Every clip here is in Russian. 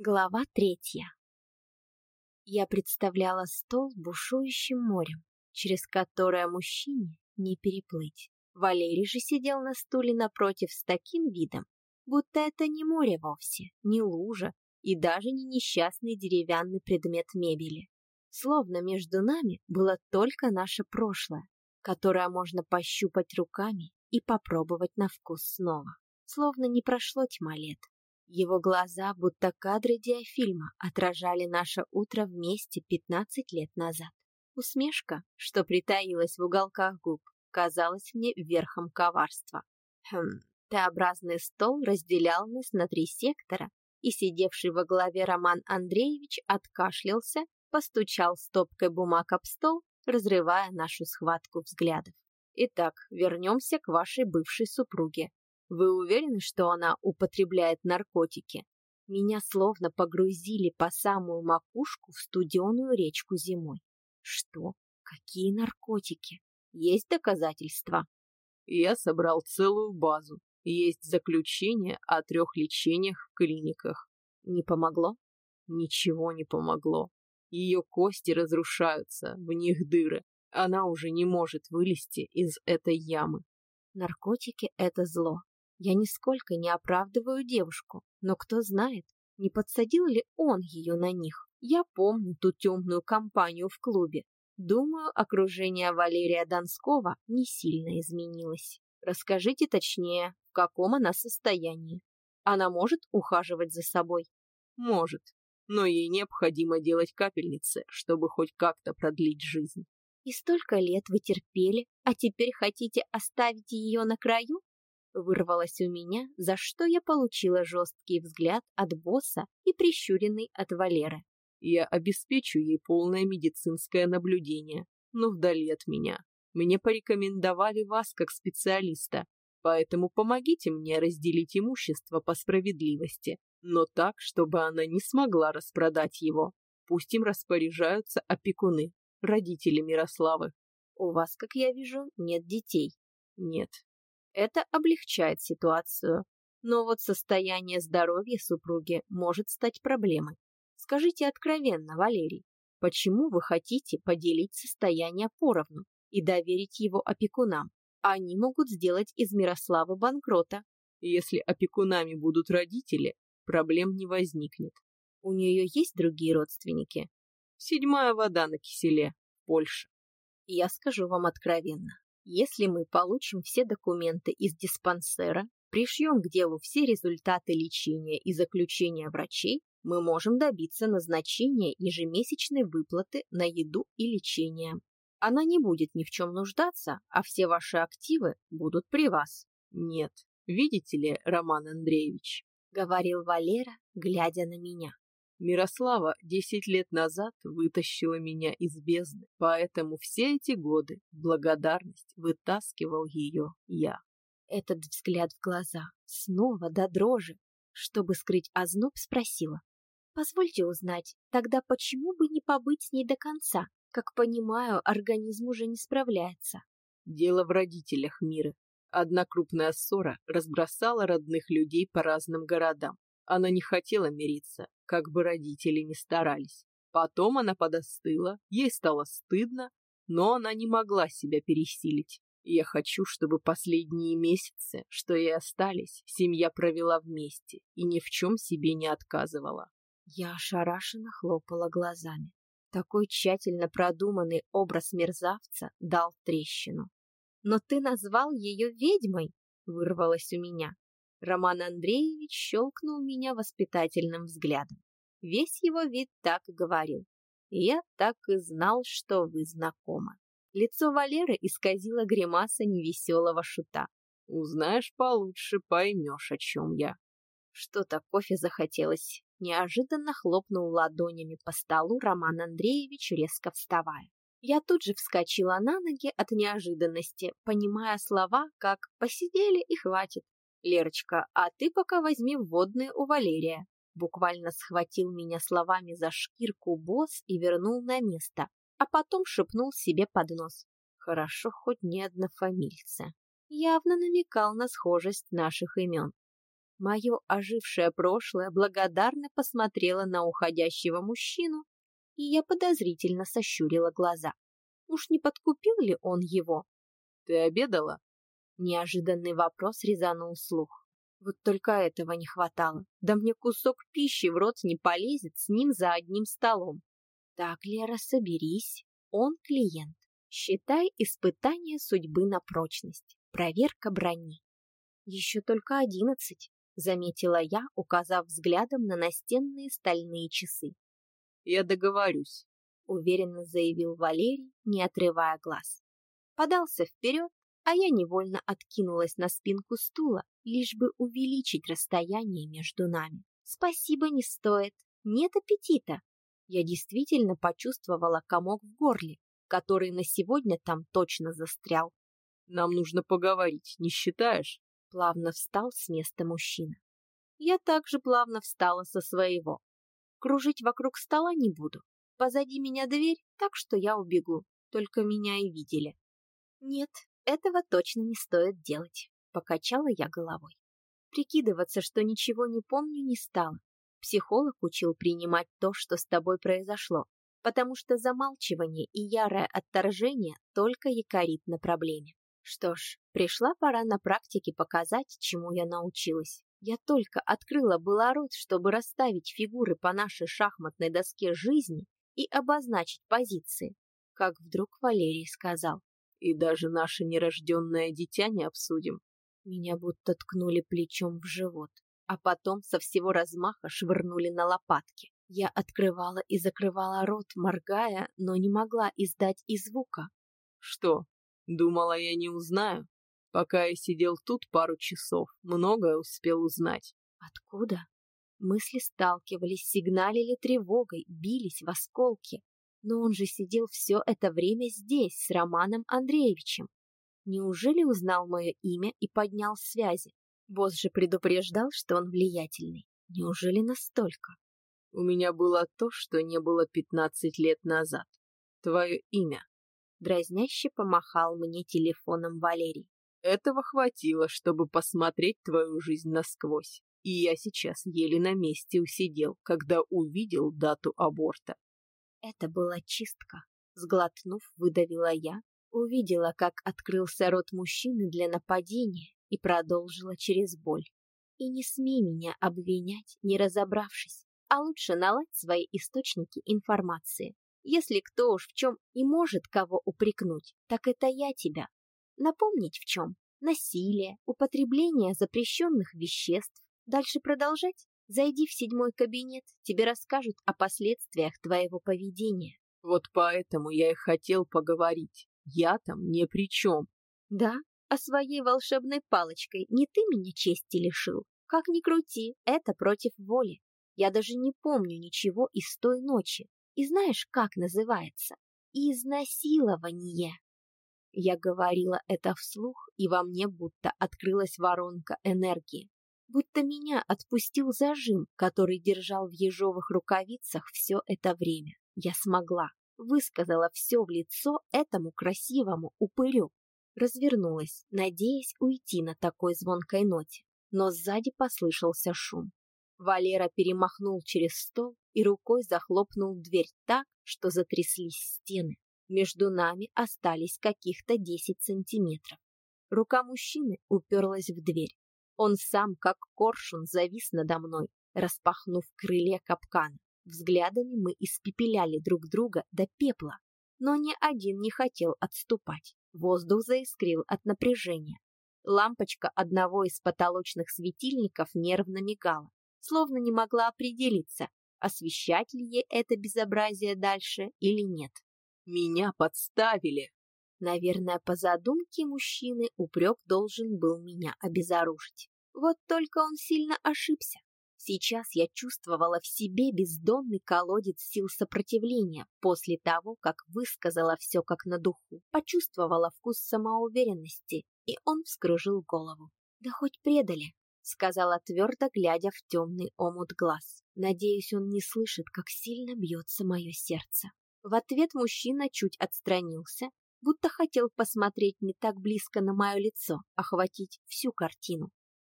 Глава третья. Я представляла стол бушующим морем, через которое мужчине не переплыть. Валерий же сидел на стуле напротив с таким видом, будто это не море вовсе, не лужа и даже не несчастный деревянный предмет мебели. Словно между нами было только наше прошлое, которое можно пощупать руками и попробовать на вкус снова. Словно не прошло тьма лет, его глаза, будто кадры диафильма, отражали наше утро вместе 15 лет назад. Усмешка, что притаилась в уголках губ, казалась мне верхом коварства. Хм, Т-образный стол разделял нас на три сектора, и сидевший во главе Роман Андреевич откашлялся, постучал стопкой бумаг об стол, разрывая нашу схватку взглядов. Итак, вернемся к вашей бывшей супруге. Вы уверены, что она употребляет наркотики? Меня словно погрузили по самую макушку в студеную речку зимой. Что? Какие наркотики? Есть доказательства? Я собрал целую базу. Есть заключение о трех лечениях в клиниках. Не помогло? Ничего не помогло. Ее кости разрушаются, в них дыры. Она уже не может вылезти из этой ямы. Наркотики — это зло. Я нисколько не оправдываю девушку, но кто знает, не подсадил ли он ее на них. Я помню ту темную компанию в клубе. Думаю, окружение Валерия Донского не сильно изменилось. Расскажите точнее, в каком она состоянии. Она может ухаживать за собой? Может, но ей необходимо делать капельницы, чтобы хоть как-то продлить жизнь. И столько лет вы терпели, а теперь хотите оставить ее на краю? Вырвалось у меня, за что я получила жесткий взгляд от босса и прищуренный от Валеры. Я обеспечу ей полное медицинское наблюдение, но вдали от меня. Мне порекомендовали вас как специалиста, поэтому помогите мне разделить имущество по справедливости, но так, чтобы она не смогла распродать его. Пусть им распоряжаются опекуны, родители Мирославы. У вас, как я вижу, нет детей. Нет, это облегчает ситуацию. Но вот состояние здоровья супруги может стать проблемой. Скажите откровенно, Валерий, почему вы хотите поделить состояние поровну и доверить его опекунам? Они могут сделать из Мирославы банкрота. Если опекунами будут родители, проблем не возникнет. У нее есть другие родственники? Седьмая вода на киселе, Польша. Я скажу вам откровенно, если мы получим все документы из диспансера, пришьем к делу все результаты лечения и заключения врачей, мы можем добиться назначения ежемесячной выплаты на еду и лечение. Она не будет ни в чем нуждаться, а все ваши активы будут при вас. Нет, видите ли, Роман Андреевич, говорил Валера, глядя на меня. Мирослава десять лет назад вытащила меня из бездны, поэтому все эти годы благодарность вытаскивал ее я. Этот взгляд в глаза, снова до дрожи, чтобы скрыть озноб, спросила. Позвольте узнать, тогда почему бы не побыть с ней до конца? Как понимаю, организм уже не справляется. Дело в родителях мира. Одна крупная ссора разбросала родных людей по разным городам. Она не хотела мириться, как бы родители ни старались. Потом она подостыла, ей стало стыдно, но она не могла себя пересилить. Я хочу, чтобы последние месяцы, что ей остались, семья провела вместе и ни в чем себе не отказывала. Я ошарашенно хлопала глазами. Такой тщательно продуманный образ мерзавца дал трещину. «Но ты назвал ее ведьмой!» — вырвалось у меня. Роман Андреевич щелкнул меня воспитательным взглядом. Весь его вид так говорил. я так и знал, что вы знакомы. Лицо Валеры исказило гримаса невеселого шута. Узнаешь получше, поймешь, о чем я. Что-то кофе захотелось. Неожиданно хлопнул ладонями по столу Роман Андреевич, резко вставая. Я тут же вскочила на ноги от неожиданности, понимая слова, как «посидели и хватит». «Лерочка, а ты пока возьми водные у Валерия». Буквально схватил меня словами за шкирку босс и вернул на место, а потом шепнул себе под нос. Хорошо хоть не однофамильцы. Явно намекал на схожесть наших имен. Мое ожившее прошлое благодарно посмотрело на уходящего мужчину, и я подозрительно сощурила глаза. Уж не подкупил ли он его? «Ты обедала?» Неожиданный вопрос резанул слух. Вот только этого не хватало. Да мне кусок пищи в рот не полезет с ним за одним столом. Так, Лера, соберись. Он клиент. Считай испытание судьбы на прочность. Проверка брони. Еще только одиннадцать, заметила я, указав взглядом на настенные стальные часы. Я договорюсь, уверенно заявил Валерий, не отрывая глаз. Подался вперед, а я невольно откинулась на спинку стула, лишь бы увеличить расстояние между нами. Спасибо не стоит, нет аппетита. Я действительно почувствовала комок в горле, который на сегодня там точно застрял. Нам нужно поговорить, не считаешь? Плавно встал с места мужчина. Я также плавно встала со своего. Кружить вокруг стола не буду. Позади меня дверь, так что я убегу. Только меня и видели. Нет, этого точно не стоит делать. Покачала я головой. Прикидываться, что ничего не помню, не стала. Психолог учил принимать то, что с тобой произошло, потому что замалчивание и ярое отторжение только якорит на проблеме. Что ж, пришла пора на практике показать, чему я научилась. Я только открыла было рот, чтобы расставить фигуры по нашей шахматной доске жизни и обозначить позиции, как вдруг Валерий сказал. «И даже наше нерожденное дитя не обсудим». Меня будто ткнули плечом в живот, а потом со всего размаха швырнули на лопатки. Я открывала и закрывала рот, моргая, но не могла издать и звука. «Что, думала, я не узнаю?» Пока я сидел тут пару часов, многое успел узнать. Откуда? Мысли сталкивались, сигналили тревогой, бились в осколки. Но он же сидел все это время здесь, с Романом Андреевичем. Неужели узнал мое имя и поднял связи? Босс же предупреждал, что он влиятельный. Неужели настолько? У меня было то, что не было пятнадцать лет назад. Твое имя. Дразняще помахал мне телефоном Валерий. Этого хватило, чтобы посмотреть твою жизнь насквозь. И я сейчас еле на месте усидел, когда увидел дату аборта. Это была чистка. Сглотнув, выдавила я, увидела, как открылся рот мужчины для нападения и продолжила через боль. И не смей меня обвинять, не разобравшись, а лучше наладь свои источники информации. Если кто уж в чем и может кого упрекнуть, так это я тебя, Напомнить в чем? Насилие, употребление запрещенных веществ. Дальше продолжать? Зайди в седьмой кабинет, тебе расскажут о последствиях твоего поведения. Вот поэтому я и хотел поговорить. Я там ни при чем. Да, а своей волшебной палочкой не ты меня чести лишил. Как ни крути, это против воли. Я даже не помню ничего из той ночи. И знаешь, как называется? Изнасилование. Я говорила это вслух, и во мне будто открылась воронка энергии. Будто меня отпустил зажим, который держал в ежовых рукавицах все это время. Я смогла, высказала все в лицо этому красивому упырю. Развернулась, надеясь уйти на такой звонкой ноте, но сзади послышался шум. Валера перемахнул через стол и рукой захлопнул дверь так, что затряслись стены. Между нами остались каких-то десять сантиметров. Рука мужчины уперлась в дверь. Он сам, как коршун, завис надо мной, распахнув крылья капкана. Взглядами мы испепеляли друг друга до пепла, но ни один не хотел отступать. Воздух заискрил от напряжения. Лампочка одного из потолочных светильников нервно мигала, словно не могла определиться, освещать ли ей это безобразие дальше или нет. Меня подставили. Наверное, по задумке мужчины упрек должен был меня обезоружить. Вот только он сильно ошибся. Сейчас я чувствовала в себе бездонный колодец сил сопротивления после того, как высказала все как на духу, почувствовала вкус самоуверенности, и он вскружил голову. «Да хоть предали», — сказала твердо, глядя в темный омут глаз. «Надеюсь, он не слышит, как сильно бьется мое сердце». В ответ мужчина чуть отстранился, будто хотел посмотреть не так близко на мое лицо, охватить всю картину.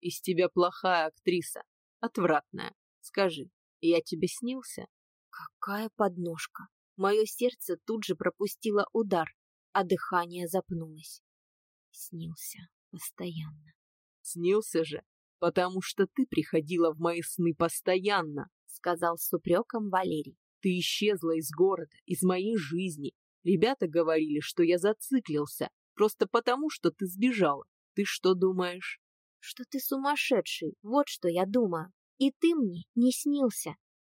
Из тебя плохая актриса. Отвратная. Скажи, я тебе снился? Какая подножка! Мое сердце тут же пропустило удар, а дыхание запнулось. Снился постоянно. Снился же, потому что ты приходила в мои сны постоянно, сказал с упреком Валерий. Ты исчезла из города, из моей жизни. Ребята говорили, что я зациклился, просто потому, что ты сбежала. Ты что думаешь? Что ты сумасшедший, вот что я думаю. И ты мне не снился.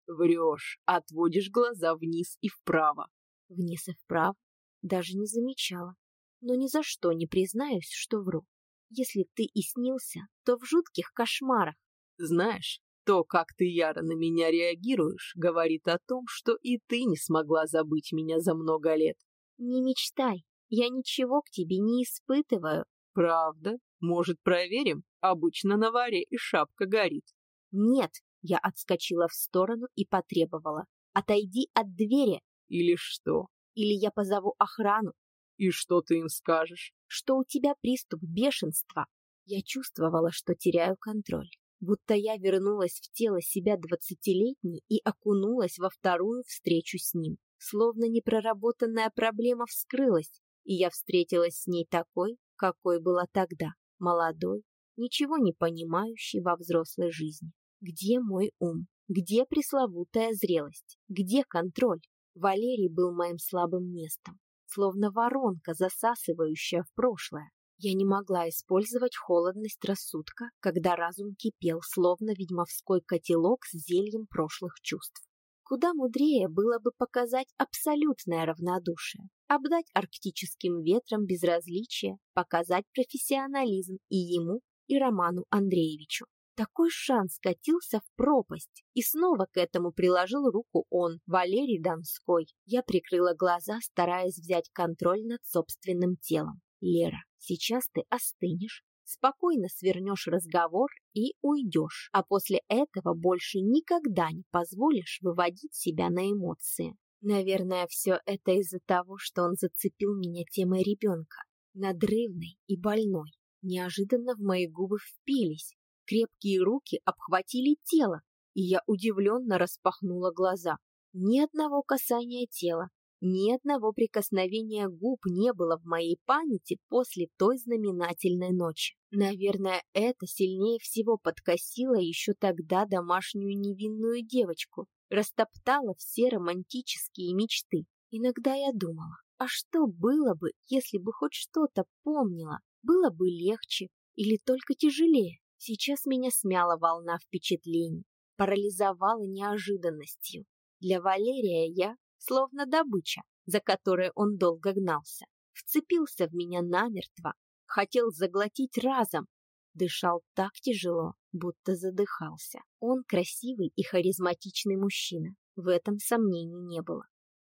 Врешь, отводишь глаза вниз и вправо. Вниз и вправо? Даже не замечала. Но ни за что не признаюсь, что вру. Если ты и снился, то в жутких кошмарах. Знаешь, то, как ты яро на меня реагируешь, говорит о том, что и ты не смогла забыть меня за много лет. Не мечтай, я ничего к тебе не испытываю. Правда? Может, проверим? Обычно на варе и шапка горит. Нет, я отскочила в сторону и потребовала. Отойди от двери. Или что? Или я позову охрану. И что ты им скажешь? Что у тебя приступ бешенства. Я чувствовала, что теряю контроль. Будто я вернулась в тело себя двадцатилетней и окунулась во вторую встречу с ним. Словно непроработанная проблема вскрылась, и я встретилась с ней такой, какой была тогда, молодой, ничего не понимающей во взрослой жизни. Где мой ум? Где пресловутая зрелость? Где контроль? Валерий был моим слабым местом, словно воронка, засасывающая в прошлое. Я не могла использовать холодность рассудка, когда разум кипел, словно ведьмовской котелок с зельем прошлых чувств. Куда мудрее было бы показать абсолютное равнодушие, обдать арктическим ветром безразличие, показать профессионализм и ему, и Роману Андреевичу. Такой шанс скатился в пропасть, и снова к этому приложил руку он, Валерий Донской. Я прикрыла глаза, стараясь взять контроль над собственным телом. Лера, сейчас ты остынешь, спокойно свернешь разговор и уйдешь, а после этого больше никогда не позволишь выводить себя на эмоции. Наверное, все это из-за того, что он зацепил меня темой ребенка, надрывной и больной. Неожиданно в мои губы впились, крепкие руки обхватили тело, и я удивленно распахнула глаза. Ни одного касания тела, ни одного прикосновения губ не было в моей памяти после той знаменательной ночи. Наверное, это сильнее всего подкосило еще тогда домашнюю невинную девочку, растоптало все романтические мечты. Иногда я думала, а что было бы, если бы хоть что-то помнила? Было бы легче или только тяжелее? Сейчас меня смяла волна впечатлений, парализовала неожиданностью. Для Валерия я словно добыча, за которой он долго гнался. Вцепился в меня намертво, хотел заглотить разом. Дышал так тяжело, будто задыхался. Он красивый и харизматичный мужчина, в этом сомнений не было.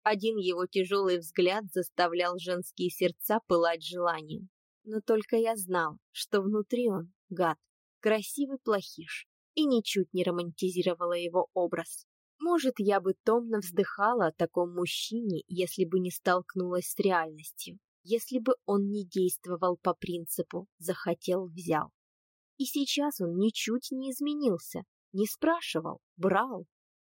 Один его тяжелый взгляд заставлял женские сердца пылать желанием. Но только я знал, что внутри он, гад, красивый плохиш, и ничуть не романтизировала его образ. Может, я бы томно вздыхала о таком мужчине, если бы не столкнулась с реальностью, если бы он не действовал по принципу «захотел – взял». И сейчас он ничуть не изменился, не спрашивал, брал.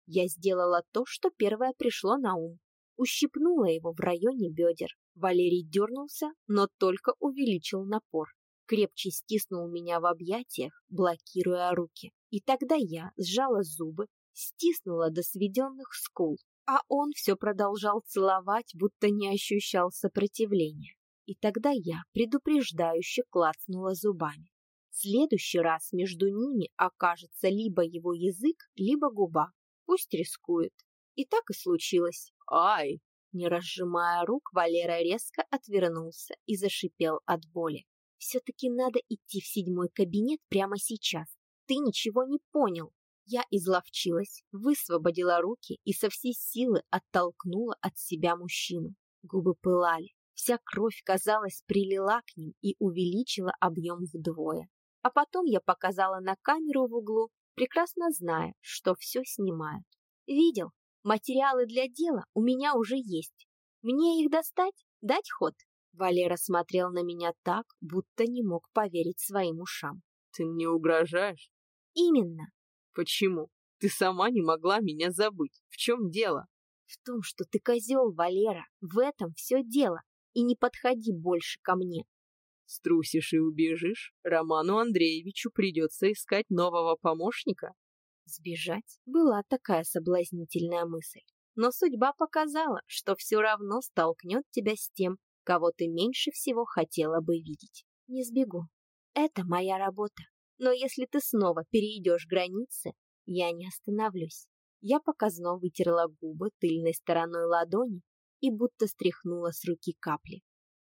Я сделала то, что первое пришло на ум. Ущипнула его в районе бедер. Валерий дернулся, но только увеличил напор. Крепче стиснул меня в объятиях, блокируя руки. И тогда я сжала зубы, стиснула до сведенных скул, а он все продолжал целовать, будто не ощущал сопротивления. И тогда я предупреждающе клацнула зубами. В следующий раз между ними окажется либо его язык, либо губа. Пусть рискует. И так и случилось. «Ай!» Не разжимая рук, Валера резко отвернулся и зашипел от боли. «Все-таки надо идти в седьмой кабинет прямо сейчас. Ты ничего не понял. Я изловчилась, высвободила руки и со всей силы оттолкнула от себя мужчину. Губы пылали, вся кровь, казалось, прилила к ним и увеличила объем вдвое. А потом я показала на камеру в углу, прекрасно зная, что все снимают. Видел, материалы для дела у меня уже есть. Мне их достать, дать ход? Валера смотрел на меня так, будто не мог поверить своим ушам. Ты мне угрожаешь? Именно. Почему? Ты сама не могла меня забыть. В чем дело? В том, что ты козел, Валера. В этом все дело. И не подходи больше ко мне. Струсишь и убежишь, Роману Андреевичу придется искать нового помощника. Сбежать была такая соблазнительная мысль. Но судьба показала, что все равно столкнет тебя с тем, кого ты меньше всего хотела бы видеть. Не сбегу. Это моя работа. Но если ты снова перейдешь границы, я не остановлюсь. Я показно вытерла губы тыльной стороной ладони и будто стряхнула с руки капли.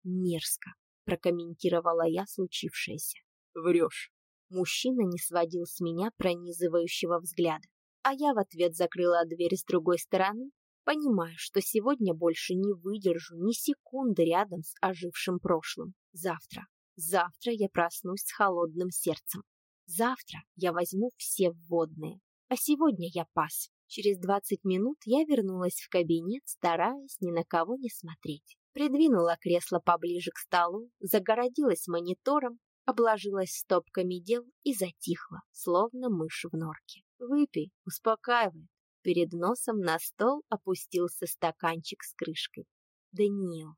Мерзко, прокомментировала я случившееся. Врешь. Мужчина не сводил с меня пронизывающего взгляда, а я в ответ закрыла дверь с другой стороны Понимаю, что сегодня больше не выдержу ни секунды рядом с ожившим прошлым. Завтра. Завтра я проснусь с холодным сердцем. Завтра я возьму все вводные. А сегодня я пас. Через 20 минут я вернулась в кабинет, стараясь ни на кого не смотреть. Придвинула кресло поближе к столу, загородилась монитором, обложилась стопками дел и затихла, словно мышь в норке. Выпей, успокаивай, Перед носом на стол опустился стаканчик с крышкой. «Даниил,